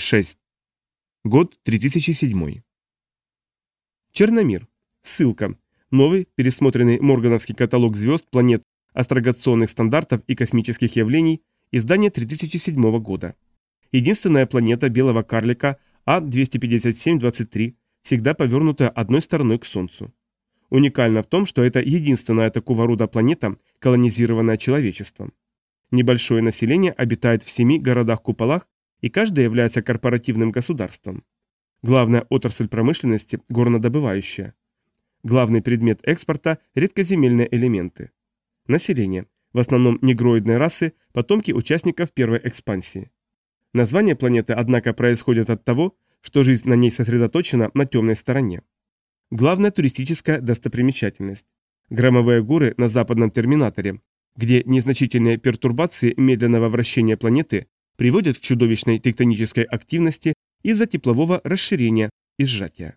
6. Год 3007. Черномир. Ссылка. Новый, пересмотренный Моргановский каталог звезд, планет, астрогационных стандартов и космических явлений, издание 3007 года. Единственная планета белого карлика А-257-23, всегда повернутая одной стороной к Солнцу. Уникально в том, что это единственная такого рода планета, колонизированная человечеством. Небольшое население обитает в семи городах-куполах, и каждый является корпоративным государством. Главная отрасль промышленности – горнодобывающая. Главный предмет экспорта – редкоземельные элементы. Население. В основном негроидные расы, потомки участников первой экспансии. Название планеты, однако, происходит от того, что жизнь на ней сосредоточена на темной стороне. Главная туристическая достопримечательность. Громовые горы на западном терминаторе, где незначительные пертурбации медленного вращения планеты приводят к чудовищной тектонической активности из-за теплового расширения и сжатия.